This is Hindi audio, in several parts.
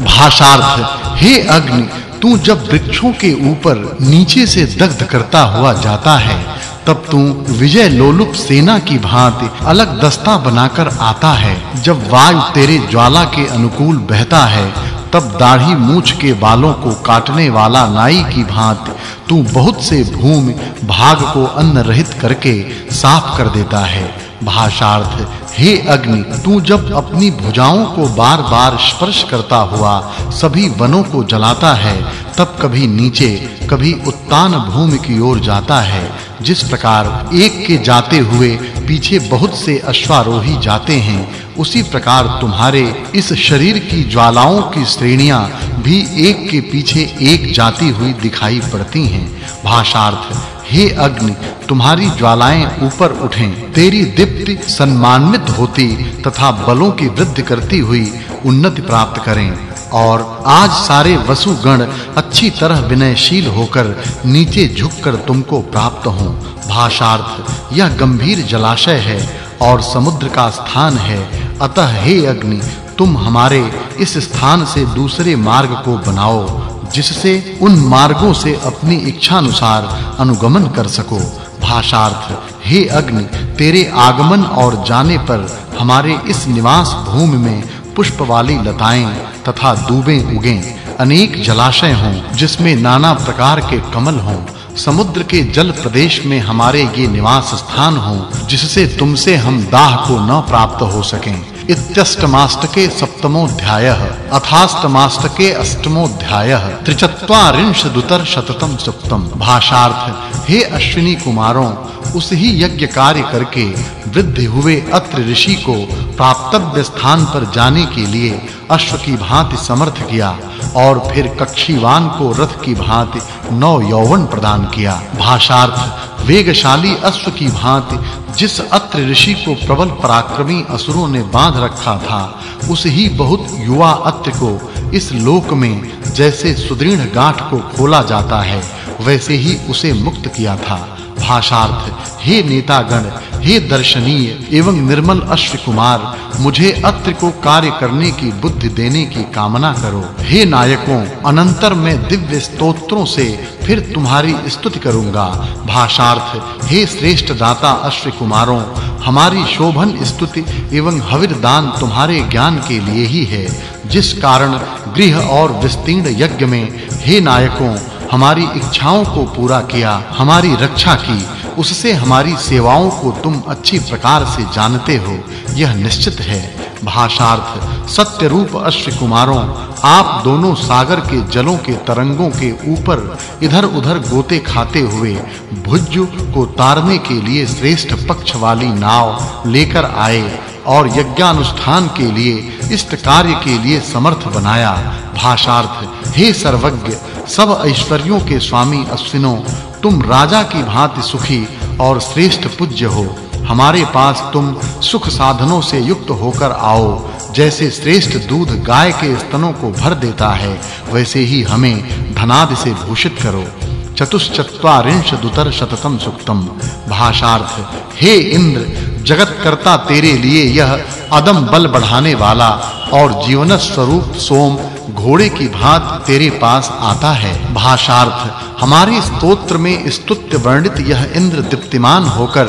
भाषार्थ हे अग्नि, तू जब वृक्षों के ऊपर नीचे से दग्ध करता हुआ जाता है, तब तू विजय लोलुप सेना की भांति अलग दस्ता बनाकर आता है। जब वायु तेरे ज्वाला के अनुकूल बहता है, तब दाढ़ी मूछ के बालों को काटने वाला नाई की भांति तू बहुत से भूमि भाग को अन्न रहित करके साफ़ कर देता है। भाषार्थ हे अग्नि, तू जब अपनी भुजाओं को बार-बार स्पर्श करता हुआ सभी वनों को जलाता है, तब कभी नीचे, कभी उत्तान भूमि की ओर जाता है। जिस प्रकार एक के जाते हुए पीछे बहुत से अश्वारोही जाते हैं, उसी प्रकार तुम्हारे इस शरीर की ज्वालाओं की श्रेणियाँ भी एक के पीछे एक जाती हुई दिखाई पड़ती हैं। भाषार्थ, हे अग्नि, तुम्हारी ज्वालाएँ ऊपर उठें। तेरी दीप्ति सम्मानित होती तथा बलों की वृद्धि करती हुई उन्नति प्राप्त करें। और आज सारे वसुगण अच्छी तरह विनयशील होकर नीचे झुककर तुमको प्राप्त हों। भाषार्थ, यह गंभीर जलाशय है और समुद्र का स्थान है। अतः हे अग्नि, तुम हमारे इस स्थान से दूसरे मार्ग को बनाओ, जिससे उन मार्गों से अपनी इच्छा अनुसार अनुगमन कर सको। भाषार्थ, हे अग्नि, तेरे आगमन और जाने पर हमारे इस निवास भूमि में पुष्प वाली लताएँ तथा दूबें उगें। अनेक जलाशय हों, जिसमें नाना प्रकार के कमल हों। समुद्र के जल प्रदेश में हमारे ये निवास स्थान हों, जिससे तुमसे हम दाह को न प्राप्त हो सकें। इत्यष्टमाष्टके सप्तमोऽध्यायः, अथाष्टमाष्टके अष्टमोऽध्यायः त्रिचत्वारिंश दुतर शततम सप्तम। भाषार्थ, हे अश्विनी कुमारों, उस ही यज्ञ कार्य करके वृद्धि हुए अत्र ऋषि को प्राप्तव्य स्थान पर जाने के लिए अश्व की भांति समर्थ किया और फिर कक्षीवान को रथ की भांति नौ यौवन प्रदान किया। भाषार्थ, वेगशाली अश्व की भांति जिस अत्र ऋषि को प्रबल पराक्रमी असुरों ने बाँध रखा था, उस ही बहुत युवा अत्र को इस लोक में जैसे सुदृढ़ गांठ को खोला जाता है, वैसे ही उसे मुक्त किया था। भाषार्थ, हे नेतागण हे दर्शनीय एवं निर्मल अश्व कुमार मुझे अत्र को कार्य करने की बुद्धि देने की कामना करो। हे नायकों, अनंतर मैं दिव्य स्तोत्रों से फिर तुम्हारी स्तुति करूँगा। भाषार्थ, हे श्रेष्ठ दाता अश्व कुमारों हमारी शोभन स्तुति एवं हविर दान तुम्हारे ज्ञान के लिए ही है। जिस कारण गृह और विस्तीर्ण यज्ञ में, हे नायकों, हमारी इच्छाओं को पूरा किया, हमारी रक्षा की उससे हमारी सेवाओं को तुम अच्छी प्रकार से जानते हो। यह निश्चित है। भाषार्थ सत्य रूप अश्व कुमारों आप दोनों सागर के जलों के तरंगों के ऊपर इधर-उधर गोते खाते हुए भुज्जु को तारने के लिए श्रेष्ठ पक्ष वाली नाव लेकर आए और यज्ञानुष्ठान के लिए, इष्ट कार्य के लिए समर्थ बनाया। भाषार्थ, हे सर्वज्ञ, सब ऐश्वर्यों के स्वामी अश्विनों तुम राजा की भांति सुखी और श्रेष्ठ पूज्य हो। हमारे पास तुम सुख साधनों से युक्त होकर आओ, जैसे श्रेष्ठ दूध गाय के स्तनों को भर देता है, वैसे ही हमें धनादि से भूषित करो। चतुश्चत्वारिंश दुतर शततम सुक्तम। भाषार्थ, हे इंद्र जगत कर्ता तेरे लिए यह अदम बल बढ़ाने वाला और जीवन स्वरूप सोम घोड़े की भांति तेरे पास आता है। भाषार्थ, हमारे स्तोत्र में स्तुत्य वर्णित यह इंद्र दीप्तिमान होकर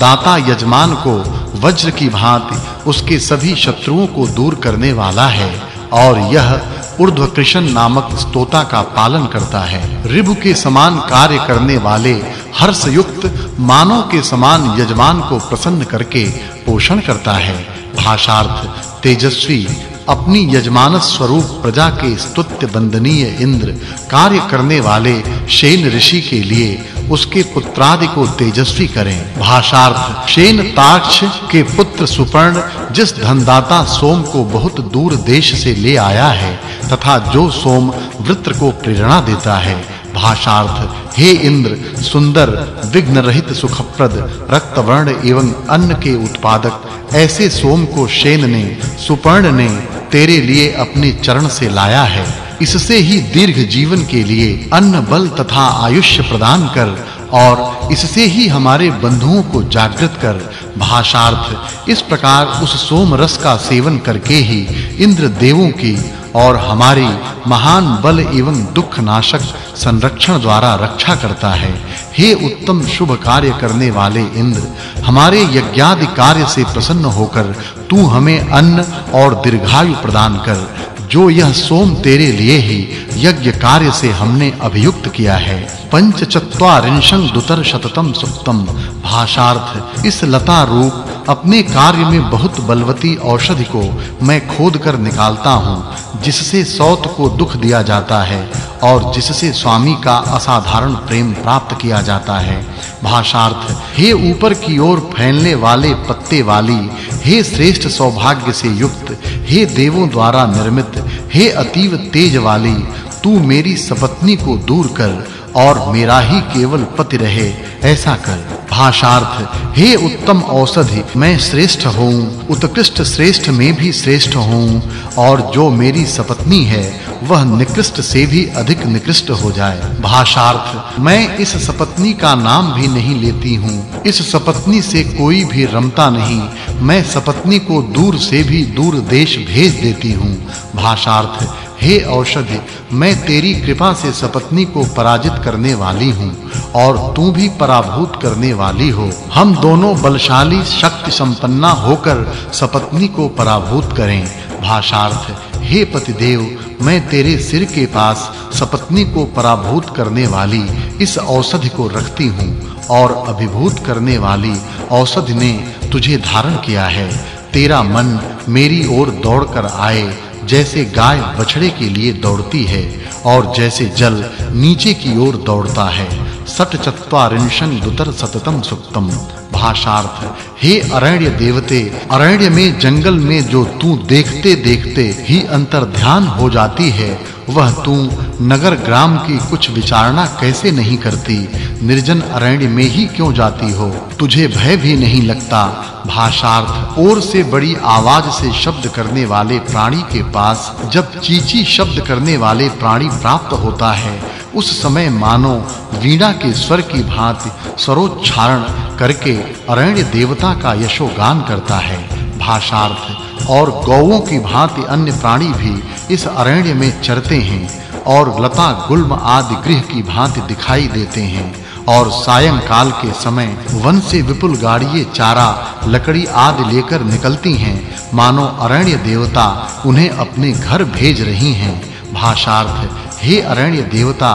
दाता यजमान को वज्र की भांति, उसके सभी शत्रुओं को दूर करने वाला है और यह ऊर्ध्वकृष्ण नामक स्तोता का पालन करता है। रिभु के समान कार्य करने वाले हर्ष युक्त मानव के समान यजमान को प्रसन्न करके पोषण करता है। भाषार्थ, तेजस्वी अपनी यजमान स्वरूप प्रजा के स्तुत्य वंदनीय इंद्र कार्य करने वाले शेन ऋषि के लिए उसके पुत्रादि को तेजस्वी करें। भाषार्थ, शेन ताक्ष के पुत्र सुपर्ण जिस धनदाता सोम को बहुत दूर देश से ले आया है तथा जो सोम वृत्र को प्रेरणा देता है भाषार्थ। हे इंद्र, सुंदर विघ्न रहित सुखप्रद, रक्तवर्ण एवं अन्न के उत्पादक, ऐसे सोम को शेन ने, सुपर्ण ने तेरे लिए अपने चरण से लाया है। इससे ही दीर्घ जीवन के लिए अन्न, बल तथा आयुष्य प्रदान कर और इससे ही हमारे बंधुओं को जागृत कर। भाषार्थ, इस प्रकार उस सोम रस का सेवन करके ही इंद्र देवों की और हमारी महान बल एवं दुख नाशक संरक्षण द्वारा रक्षा करता है। हे उत्तम शुभ कार्य करने वाले इंद्र, हमारे यज्ञादि कार्य से प्रसन्न होकर तू हमें अन्न और दीर्घायु प्रदान कर, जो यह सोम तेरे लिए ही यज्ञ कार्य से हमने अभियुक्त किया है। पंच चत्वारिंशं दुतर शततम सुक्तम। भाषार्थ, इस लता रूप अपने कार्य में बहुत बलवती औषधि को मैं खोद कर निकालता हूँ, जिससे सौत को दुख दिया जाता है। और जिससे स्वामी का असाधारण प्रेम प्राप्त किया जाता है। भाषार्थ, हे ऊपर की ओर फैलने वाले पत्ते वाली, हे श्रेष्ठ सौभाग्य से युक्त, हे देवों द्वारा निर्मित, हे अतीव तेज वाली, तू मेरी सपत्नी को दूर कर और मेरा ही केवल पति रहे, ऐसा कर। भाषार्थ, हे उत्तम औषधि, मैं श्रेष्ठ हूँ, उत्कृष्ट श्रेष्ठ में भी श्रेष्ठ हूँ, और जो मेरी सपत्नी है वह निकृष्ट से भी अधिक निकृष्ट हो जाए। भाषार्थ, मैं इस सपत्नी का नाम भी नहीं लेती हूँ। इस सपत्नी से कोई भी रमता नहीं। मैं सपत्नी को दूर से भी दूर देश भेज देती हूँ। भाषार्थ, हे औषधि, मैं तेरी कृपा से सपत्नी को पराजित करने वाली हूँ और तू भी पराभूत करने वाली हो। हम दोनों बलशाली शक्ति संपन्ना होकर सपत्नी को पराभूत करें। भाषार्थ हे पतिदेव, मैं तेरे सिर के पास सपत्नी को पराभूत करने वाली इस औषधि को रखती हूँ और अभिभूत करने वाली औषधि ने तुझे धारण किया है। तेरा मन मेरी ओर दौड़कर आए, जैसे गाय बछड़े के लिए दौड़ती है और जैसे जल नीचे की ओर दौड़ता है। सट चत्वारिंशं दुतर सततम सुक्तम भाषार्थ, हे अरण्य देवते, अरण्य में, जंगल में जो तू देखते देखते ही अंतर ध्यान हो जाती है, वह तू नगर ग्राम की कुछ विचारणा कैसे नहीं करती? निर्जन अरण्य में ही क्यों जाती हो? तुझे भय भी नहीं लगता? भाषार्थ और से बड़ी आवाज़ से शब्द करने वाले प्राणी के पास, जब चीची शब्द करने वाले प्राणी प्राप्त होता है उस समय मानो वीणा के स्वर की भांति सरोच्चारण करके अरण्य देवता का यशोगान करता है। भाषार्थ और गौओं की भांति अन्य प्राणी भी इस अरण्य में चरते हैं और लता, गुल्म आदि गृह की भांति दिखाई देते हैं और सायंकाल के समय वन से विपुल गाड़िए चारा, लकड़ी आदि लेकर निकलती हैं। मानो अरण्य देवता उन्हें अपने घर भेज रही हैं। भाषार्थ हे अरण्य देवता,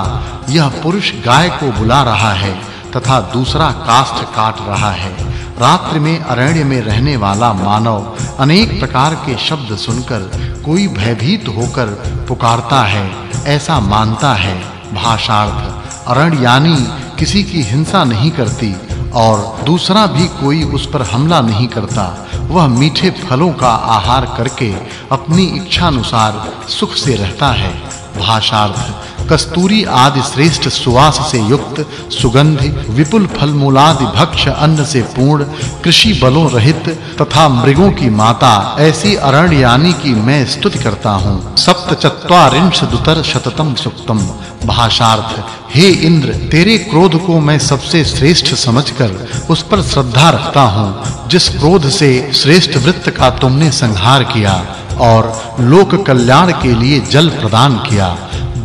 यह पुरुष गाय को बुला रहा है तथा दूसरा काष्ठ काट रहा है। रात्रि में अरण्य में रहने वाला मानव अनेक प्रकार के शब्द सुनकर कोई भयभीत होकर पुकारता है, ऐसा मानता है। भाषार्थ, अरण्यानी किसी की हिंसा नहीं करती और दूसरा भी कोई उस पर हमला नहीं करता। वह मीठे फलों का आहार करके अपनी इच्छा अनुसार सुख से रहता है। भाषार्थ, कस्तूरी आदि श्रेष्ठ सुवास से युक्त, सुगंधि, विपुल फल मूलादि भक्ष अन्न से पूर्ण, कृषि बलों रहित, तथा मृगों की माता, ऐसी अरण्यानी की मैं स्तुति करता हूँ। सप्त चत्वारिंश दुतर शततम सुक्तम। भाषार्थ, हे इंद्र, तेरे क्रोध को मैं सबसे श्रेष्ठ समझकर उस पर श्रद्धा रखता हूँ, जिस क्रोध से श्रेष्ठ वृत्त का तुमने संहार किया। और लोक कल्याण के लिए जल प्रदान किया।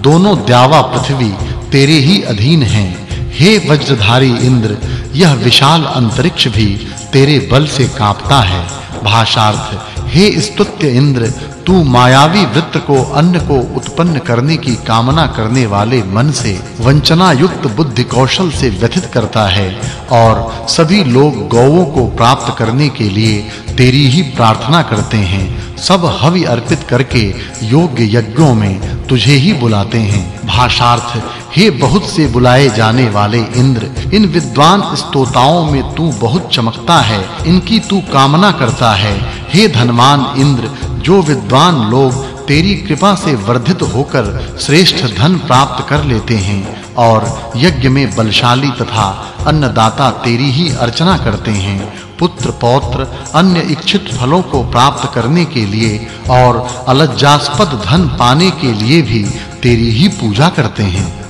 दोनों द्यावा पृथ्वी तेरे ही अधीन हैं। हे वज्रधारी इंद्र, यह विशाल अंतरिक्ष भी तेरे बल से कांपता है। भाषार्थ, हे स्तुत्य इंद्र, तू मायावी वृत्त को, अन्न को उत्पन्न करने की कामना करने वाले मन से वंचना युक्त बुद्धि कौशल से व्यथित करता है और सभी लोग गौओं को प्राप्त करने के लिए तेरी ही प्रार्थना करते हैं। सब हवि अर्पित करके योग्य यज्ञों में तुझे ही बुलाते हैं। भाषार्थ, हे बहुत से बुलाए जाने वाले इंद्र, इन विद्वान स्तोताओं में तू बहुत चमकता है, इनकी तू कामना करता है। हे धनवान इंद्र, जो विद्वान लोग तेरी कृपा से वर्धित होकर श्रेष्ठ धन प्राप्त कर लेते हैं और यज्ञ में बलशाली तथा अन्नदाता तेरी ही अर्चना करते हैं पुत्र पौत्र अन्य इच्छित फलों को प्राप्त करने के लिए और अलज्जास्पद धन पाने के लिए भी तेरी ही पूजा करते हैं।